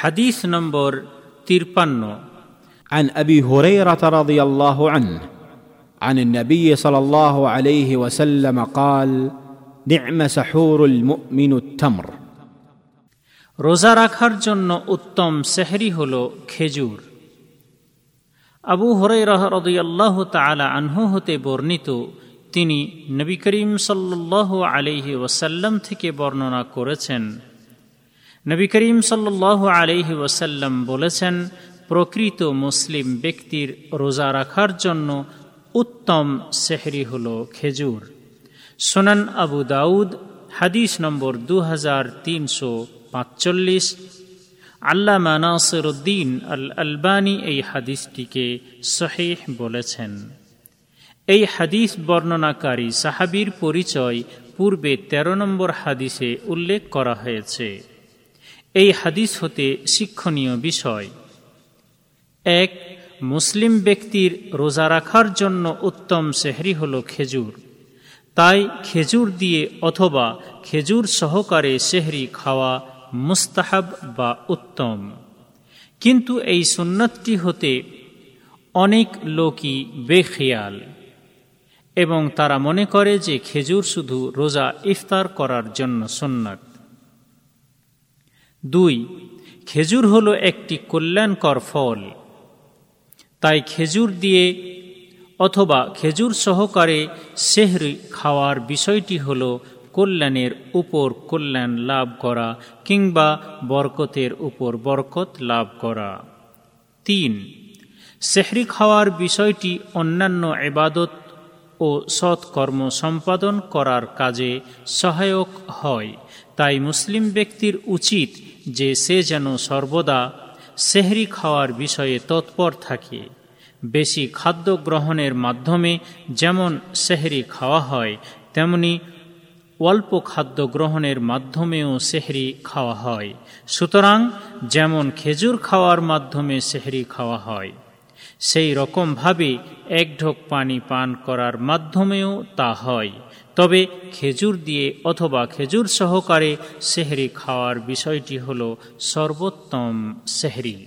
হাদিস নম্বর তিরপান্ন عن ابي هريره رضي الله عنه عن النبي صلى الله عليه وسلم قال نعم سحور المؤمن التمر রোজা রাখার জন্য উত্তম সেহরি হল খেজুর আবু হরাই রদিয়াল্লাহ তালা আনহু হতে বর্ণিত তিনি নবী করিম সাল্লাহ আলিহি ওসাল্লাম থেকে বর্ণনা করেছেন নবী করিম সাল্লাহ আলিহি ওসাল্লাম বলেছেন, প্রকৃত মুসলিম ব্যক্তির রোজা রাখার জন্য উত্তম সেহরি হল খেজুর। সোনান আবু দাউদ, হাদিস নম্বর দু হাজার তিনশো পাঁচচল্লিশ। আল্লামা নাসরুদ্দিন আল আলবানী এই হাদিসটিকে সহেহ বলেছেন। এই হাদিস বর্ণনাকারী সাহাবির পরিচয় পূর্বে ১৩ নম্বর হাদিসে উল্লেখ করা হয়েছে। এই হাদিস হতে শিক্ষণীয় বিষয়। এক, মুসলিম ব্যক্তির রোজা রাখার জন্য উত্তম সেহরি হল খেজুর। তাই খেজুর দিয়ে অথবা খেজুর সহকারে সেহরি খাওয়া মুস্তাহাব বা উত্তম। কিন্তু এই সুন্নতটি হতে অনেক লোকই বেখেয়াল এবং তারা মনে করে যে খেজুর শুধু রোজা ইফতার করার জন্য সুন্নত। দুই, খেজুর হল একটি কল্যাণকর ফল। তাই খেজুর দিয়ে অথবা খেজুর সহকারে সেহরি খাওয়ার বিষয়টি হল কল্যাণের উপর কল্যাণ লাভ করা কিংবা বরকতের উপর বরকত লাভ করা। তিন সেহরি খাওয়ার বিষয়টি অন্যান্য এবাদত ও সৎকর্ম সম্পাদন করার কাজে সহায়ক হয়। তাই মুসলিম ব্যক্তির উচিত যে সে যেন সর্বদা সেহরি খাওয়ার বিষয়ে তৎপর থাকে। বেশি খাদ্য গ্রহণের মাধ্যমে যেমন সেহরি খাওয়া হয়, তেমনি অল্প খাদ্য গ্রহণের মাধ্যমেও সেহরি খাওয়া হয়। সুতরাং যেমন খেজুর খাওয়ার মাধ্যমে সেহরি খাওয়া হয়। সেই রকমভাবে এক ঢোক পানি পান করার মাধ্যমেও তা হয়। তবে খেজুর দিয়ে অথবা খেজুর সহকারে সেহরি খাওয়ার বিষয়টি হল সর্বোত্তম সেহরি।